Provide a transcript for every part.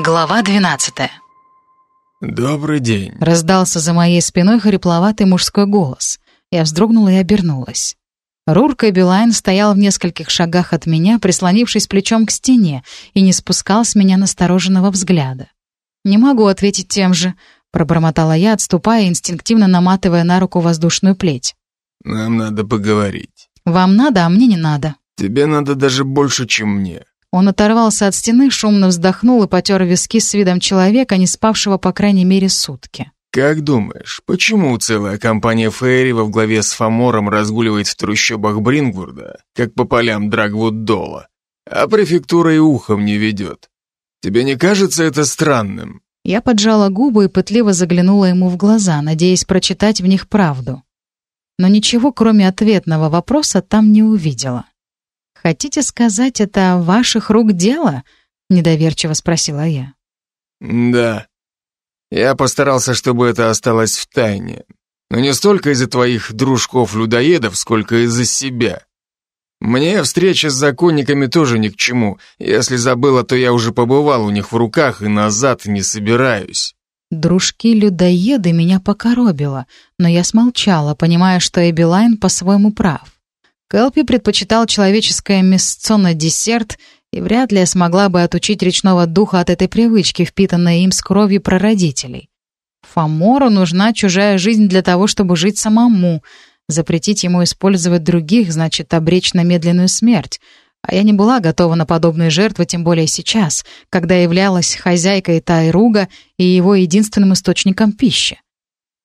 Глава 12 «Добрый день», — раздался за моей спиной хрипловатый мужской голос. Я вздрогнула и обернулась. Рурка Билайн стоял в нескольких шагах от меня, прислонившись плечом к стене, и не спускал с меня настороженного взгляда. «Не могу ответить тем же», — пробормотала я, отступая, инстинктивно наматывая на руку воздушную плеть. «Нам надо поговорить». «Вам надо, а мне не надо». «Тебе надо даже больше, чем мне». Он оторвался от стены, шумно вздохнул и потер виски с видом человека, не спавшего по крайней мере сутки. «Как думаешь, почему целая компания Фейри во главе с Фомором разгуливает в трущобах Брингвурда, как по полям Драгвуд-Дола, а префектура и ухом не ведет? Тебе не кажется это странным?» Я поджала губы и пытливо заглянула ему в глаза, надеясь прочитать в них правду. Но ничего, кроме ответного вопроса, там не увидела. «Хотите сказать, это ваших рук дело?» — недоверчиво спросила я. «Да», я постарался, чтобы это осталось в тайне. Но не столько из-за твоих дружков-людоедов, сколько из-за себя. Мне встреча с законниками тоже ни к чему. Если забыла, то я уже побывал у них в руках и назад не собираюсь. Дружки-людоеды меня покоробило, но я смолчала, понимая, что Эбилайн по-своему прав. Келпи предпочитал человеческое мясцо на десерт и вряд ли я смогла бы отучить речного духа от этой привычки, впитанной им с кровью прародителей. Фомору нужна чужая жизнь для того, чтобы жить самому. Запретить ему использовать других значит обречь на медленную смерть. А я не была готова на подобные жертвы, тем более сейчас, когда являлась хозяйкой Тайруга и его единственным источником пищи.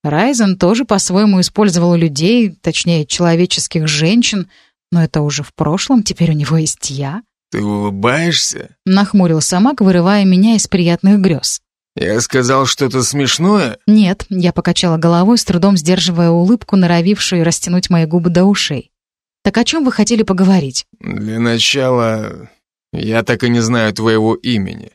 Райзен тоже по-своему использовал людей, точнее, человеческих женщин, но это уже в прошлом, теперь у него есть я. «Ты улыбаешься?» — нахмурился Мак, вырывая меня из приятных грез. «Я сказал что-то смешное?» «Нет», — я покачала головой, с трудом сдерживая улыбку, норовившую растянуть мои губы до ушей. «Так о чем вы хотели поговорить?» «Для начала, я так и не знаю твоего имени.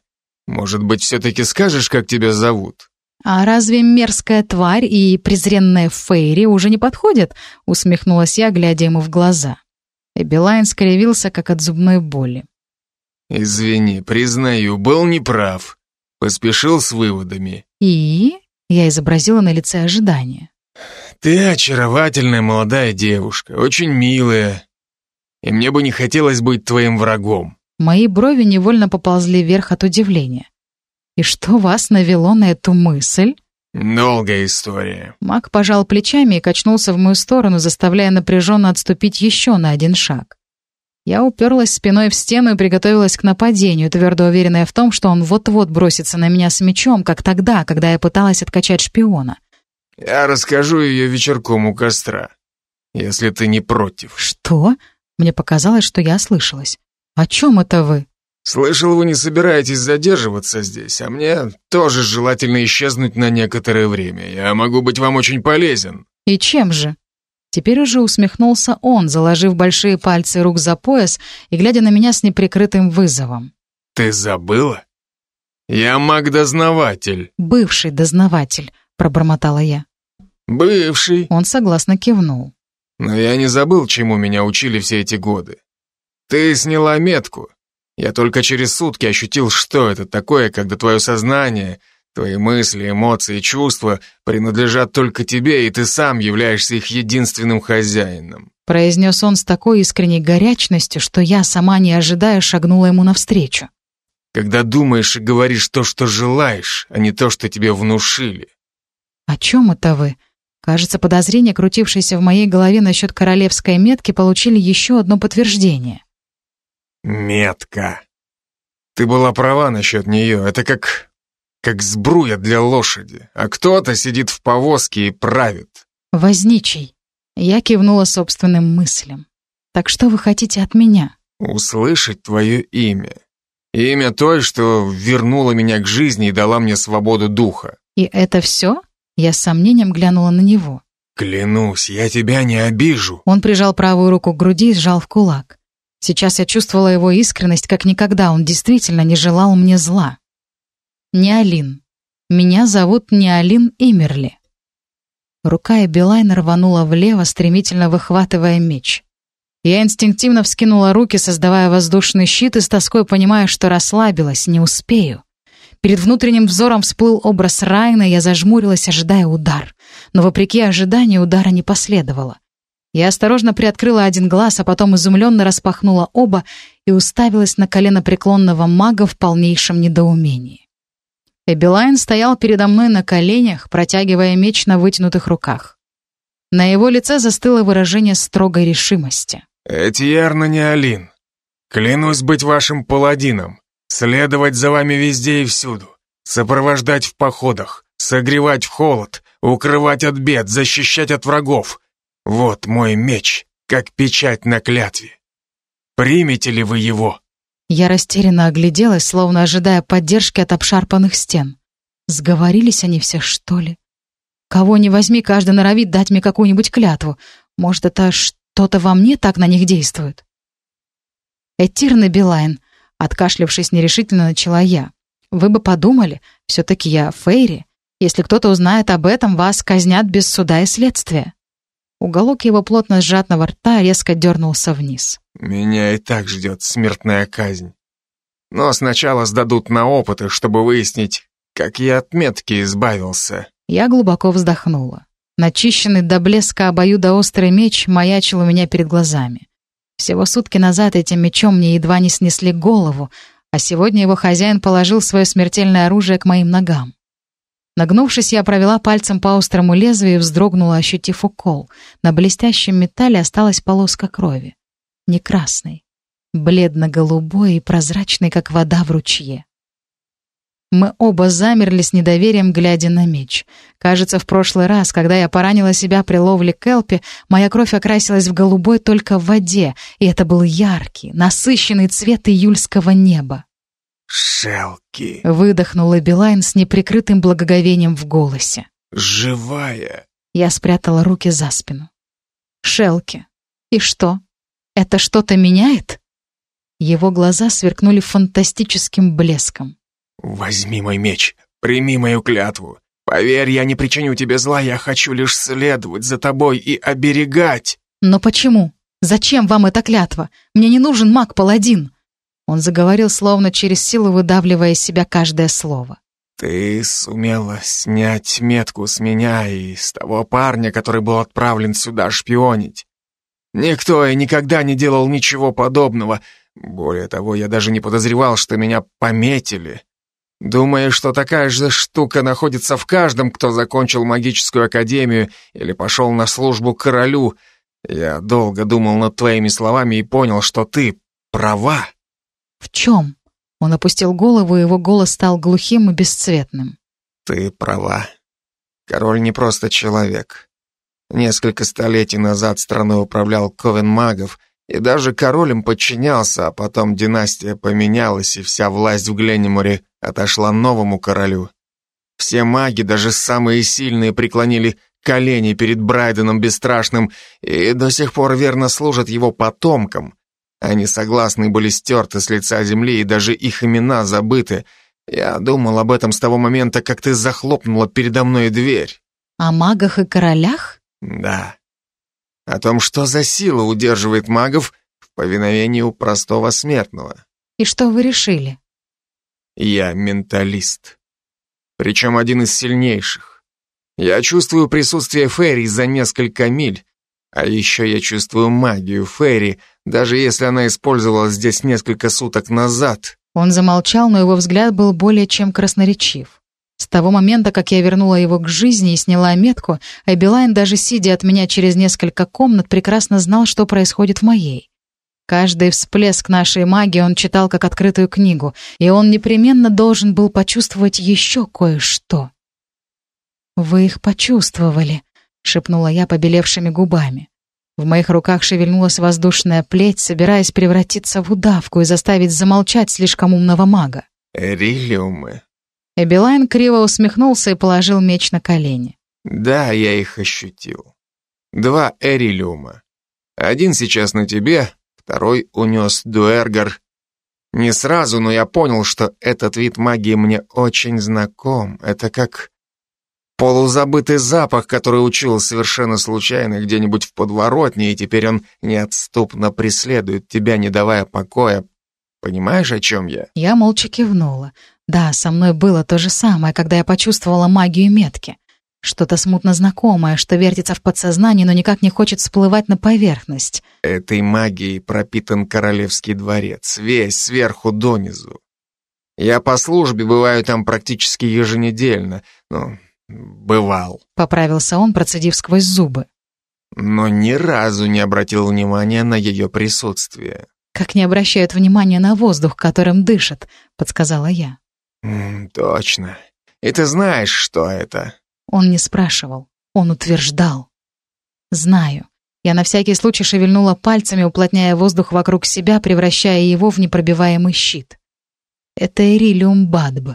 Может быть, все-таки скажешь, как тебя зовут?» «А разве мерзкая тварь и презренная Фейри уже не подходят?» — усмехнулась я, глядя ему в глаза. Эбилайн скривился, как от зубной боли. «Извини, признаю, был неправ. Поспешил с выводами». «И?» — я изобразила на лице ожидание. «Ты очаровательная молодая девушка, очень милая. И мне бы не хотелось быть твоим врагом». Мои брови невольно поползли вверх от удивления. «И что вас навело на эту мысль?» Долгая история. Мак пожал плечами и качнулся в мою сторону, заставляя напряженно отступить еще на один шаг. Я уперлась спиной в стену и приготовилась к нападению, твердо уверенная в том, что он вот-вот бросится на меня с мечом, как тогда, когда я пыталась откачать шпиона. Я расскажу ее вечерком у костра, если ты не против. Что? Мне показалось, что я ослышалась. О чем это вы? Слышал, вы не собираетесь задерживаться здесь, а мне тоже желательно исчезнуть на некоторое время. Я могу быть вам очень полезен». «И чем же?» Теперь уже усмехнулся он, заложив большие пальцы рук за пояс и глядя на меня с неприкрытым вызовом. «Ты забыла? Я маг-дознаватель». «Бывший дознаватель», — пробормотала я. «Бывший». Он согласно кивнул. «Но я не забыл, чему меня учили все эти годы. Ты сняла метку, я только через сутки ощутил, что это такое, когда твое сознание, твои мысли, эмоции, чувства принадлежат только тебе, и ты сам являешься их единственным хозяином. Произнес он с такой искренней горячностью, что я, сама не ожидая, шагнула ему навстречу. Когда думаешь и говоришь то, что желаешь, а не то, что тебе внушили. О чем это вы? Кажется, подозрения, крутившиеся в моей голове насчет королевской метки, получили еще одно подтверждение. Метка. Ты была права насчет нее. Это как... как сбруя для лошади. А кто-то сидит в повозке и правит. Возничий. Я кивнула собственным мыслям. Так что вы хотите от меня? Услышать твое имя. Имя той, что вернула меня к жизни и дала мне свободу духа. И это все? Я с сомнением глянула на него. Клянусь, я тебя не обижу. Он прижал правую руку к груди и сжал в кулак. Сейчас я чувствовала его искренность как никогда, он действительно не желал мне зла. Не Алин. Меня зовут не Алин Имерли. Рука Эбилайна рванула влево, стремительно выхватывая меч. Я инстинктивно вскинула руки, создавая воздушный щит и с тоской понимая, что расслабилась, не успею. Перед внутренним взором всплыл образ Райна, я зажмурилась, ожидая удар. Но вопреки ожиданию удара не последовало. Я осторожно приоткрыла один глаз, а потом изумленно распахнула оба и уставилась на колено преклонного мага в полнейшем недоумении. Эбилайн стоял передо мной на коленях, протягивая меч на вытянутых руках. На его лице застыло выражение строгой решимости. «Этьерна не Алин. Клянусь быть вашим паладином, следовать за вами везде и всюду, сопровождать в походах, согревать в холод, укрывать от бед, защищать от врагов, вот мой меч, как печать на клятве. Примете ли вы его?» Я растерянно огляделась, словно ожидая поддержки от обшарпанных стен. Сговорились они все, что ли? Кого не возьми, каждый норовит дать мне какую-нибудь клятву. Может, это что-то во мне так на них действует? Этирна Билайн, откашлившись нерешительно, начала я. Вы бы подумали, все-таки я Фейри. Если кто-то узнает об этом, вас казнят без суда и следствия. Уголок его плотно сжатого рта резко дернулся вниз. «Меня и так ждет смертная казнь. Но сначала сдадут на опыты, чтобы выяснить, как я от метки избавился». Я глубоко вздохнула. Начищенный до блеска обоюдоострый меч маячил у меня перед глазами. Всего сутки назад этим мечом мне едва не снесли голову, а сегодня его хозяин положил свое смертельное оружие к моим ногам. Нагнувшись, я провела пальцем по острому лезвию и вздрогнула, ощутив укол. На блестящем металле осталась полоска крови. Не красной, бледно-голубой и прозрачной, как вода в ручье. Мы оба замерли с недоверием, глядя на меч. Кажется, в прошлый раз, когда я поранила себя при ловле Келпи, моя кровь окрасилась в голубой только в воде, и это был яркий, насыщенный цвет июльского неба. «Шелки!» — выдохнула Билайн с неприкрытым благоговением в голосе. «Живая!» Я спрятала руки за спину. «Шелки! И что? Это что-то меняет?» Его глаза сверкнули фантастическим блеском. «Возьми мой меч, прими мою клятву. Поверь, я не причиню тебе зла, я хочу лишь следовать за тобой и оберегать». «Но почему? Зачем вам эта клятва? Мне не нужен маг-паладин». Он заговорил, словно через силу выдавливая из себя каждое слово. «Ты сумела снять метку с меня и с того парня, который был отправлен сюда шпионить. Никто и никогда не делал ничего подобного. Более того, я даже не подозревал, что меня пометили. Думая, что такая же штука находится в каждом, кто закончил магическую академию или пошел на службу королю, я долго думал над твоими словами и понял, что ты права. «В чем?» Он опустил голову, и его голос стал глухим и бесцветным. «Ты права. Король не просто человек. Несколько столетий назад страной управлял Ковен магов, и даже король им подчинялся, а потом династия поменялась, и вся власть в Гленниморе отошла новому королю. Все маги, даже самые сильные, преклонили колени перед Брайденом Бесстрашным и до сих пор верно служат его потомкам, они согласны были стерты с лица земли, и даже их имена забыты. Я думал об этом с того момента, как ты захлопнула передо мной дверь. О магах и королях? Да. О том, что за сила удерживает магов в повиновении у простого смертного. И что вы решили? Я менталист. Причем один из сильнейших. Я чувствую присутствие Ферри за несколько миль, а еще я чувствую магию Ферри, даже если она использовалась здесь несколько суток назад. Он замолчал, но его взгляд был более чем красноречив. С того момента, как я вернула его к жизни и сняла метку, Эбилайн, даже сидя от меня через несколько комнат, прекрасно знал, что происходит в моей. Каждый всплеск нашей магии он читал как открытую книгу, и он непременно должен был почувствовать еще кое-что. «Вы их почувствовали», — шепнула я побелевшими губами. В моих руках шевельнулась воздушная плеть, собираясь превратиться в удавку и заставить замолчать слишком умного мага. «Эрилиумы». Эбилайн криво усмехнулся и положил меч на колени. «Да, я их ощутил. Два эрилиума. Один сейчас на тебе, второй унес Дуэргар. Не сразу, но я понял, что этот вид магии мне очень знаком. Это как Полузабытый запах, который учил совершенно случайно где-нибудь в подворотне, и теперь он неотступно преследует тебя, не давая покоя. Понимаешь, о чем я? Я молча кивнула. Да, со мной было то же самое, когда я почувствовала магию метки. Что-то смутно знакомое, что вертится в подсознании, но никак не хочет всплывать на поверхность. Этой магией пропитан королевский дворец, весь сверху донизу. Я по службе бываю там практически еженедельно, ну, бывал. Поправился он, процедив сквозь зубы. Но ни разу не обратил внимания на ее присутствие. Как не обращают внимания на воздух, которым дышат, подсказала я. Точно. И ты знаешь, что это? Он не спрашивал, он утверждал. Знаю. Я на всякий случай шевельнула пальцами, уплотняя воздух вокруг себя, превращая его в непробиваемый щит. Это Эрилиум Бадб.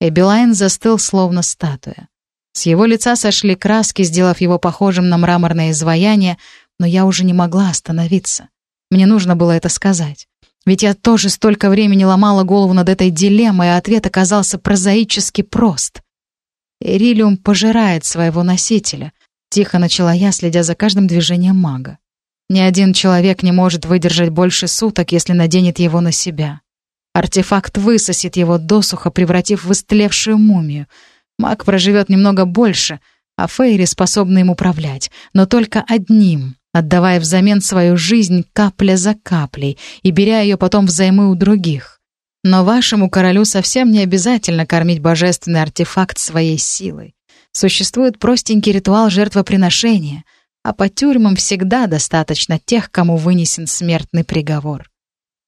Эбилайн застыл, словно статуя. С его лица сошли краски, сделав его похожим на мраморное изваяние, но я уже не могла остановиться. Мне нужно было это сказать. Ведь я тоже столько времени ломала голову над этой дилеммой, а ответ оказался прозаически прост. Эрилиум пожирает своего носителя. Тихо начала я, следя за каждым движением мага. Ни один человек не может выдержать больше суток, если наденет его на себя. Артефакт высосет его досуха, превратив в истлевшую мумию. Маг проживет немного больше, а Фейри способны им управлять, но только одним, отдавая взамен свою жизнь капля за каплей и беря ее потом взаймы у других. Но вашему королю совсем не обязательно кормить божественный артефакт своей силой. Существует простенький ритуал жертвоприношения, а по тюрьмам всегда достаточно тех, кому вынесен смертный приговор.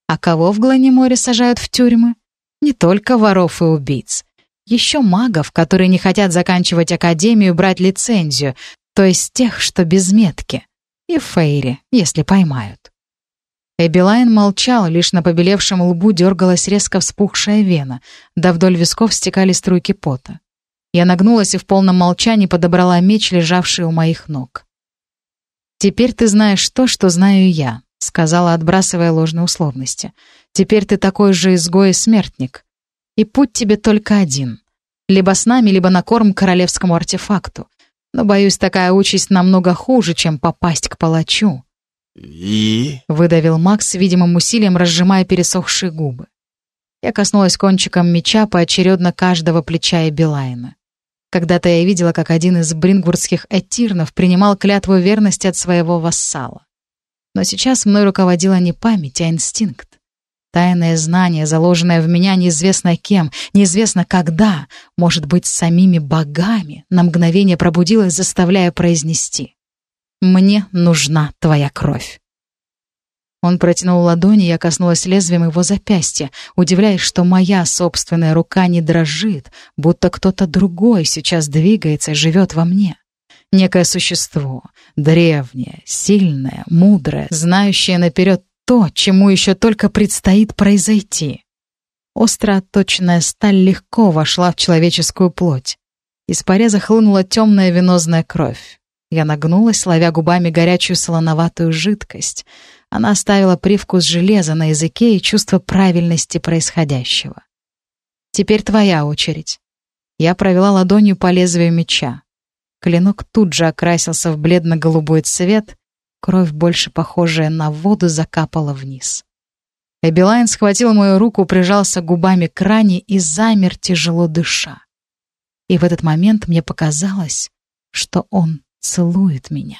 А кого в Гланиморе сажают в тюрьмы? Не только воров и убийц. Еще магов, которые не хотят заканчивать академию, брать лицензию, то есть тех, что без метки. И фейри, если поймают. Эбилайн молчал, лишь на побелевшем лбу дергалась резко вспухшая вена, да вдоль висков стекали струйки пота. Я нагнулась и в полном молчании подобрала меч, лежавший у моих ног. «Теперь ты знаешь то, что знаю я», — сказала, отбрасывая ложные условности. «Теперь ты такой же изгой и смертник. И путь тебе только один. Либо с нами, либо на корм королевскому артефакту. Но, боюсь, такая участь намного хуже, чем попасть к палачу. «И?» — выдавил Макс, видимым усилием разжимая пересохшие губы. Я коснулась кончиком меча поочередно каждого плеча и Билайна. Когда-то я видела, как один из брингвурдских этирнов принимал клятву верности от своего вассала. Но сейчас мной руководила не память, а инстинкт. Тайное знание, заложенное в меня неизвестно кем, неизвестно когда, может быть, самими богами, на мгновение пробудилось, заставляя произнести. Мне нужна твоя кровь. Он протянул ладони, я коснулась лезвием его запястья, удивляясь, что моя собственная рука не дрожит, будто кто-то другой сейчас двигается и живет во мне. Некое существо, древнее, сильное, мудрое, знающее наперед то, чему еще только предстоит произойти. Остро отточенная сталь легко вошла в человеческую плоть. Из пореза хлынула темная венозная кровь. Я нагнулась, ловя губами горячую солоноватую жидкость. Она оставила привкус железа на языке и чувство правильности происходящего. «Теперь твоя очередь». Я провела ладонью по лезвию меча. Клинок тут же окрасился в бледно-голубой цвет, кровь, больше похожая на воду, закапала вниз. Эбилайн схватил мою руку, прижался губами к ране и замер, тяжело дыша. И в этот момент мне показалось, что он целует меня.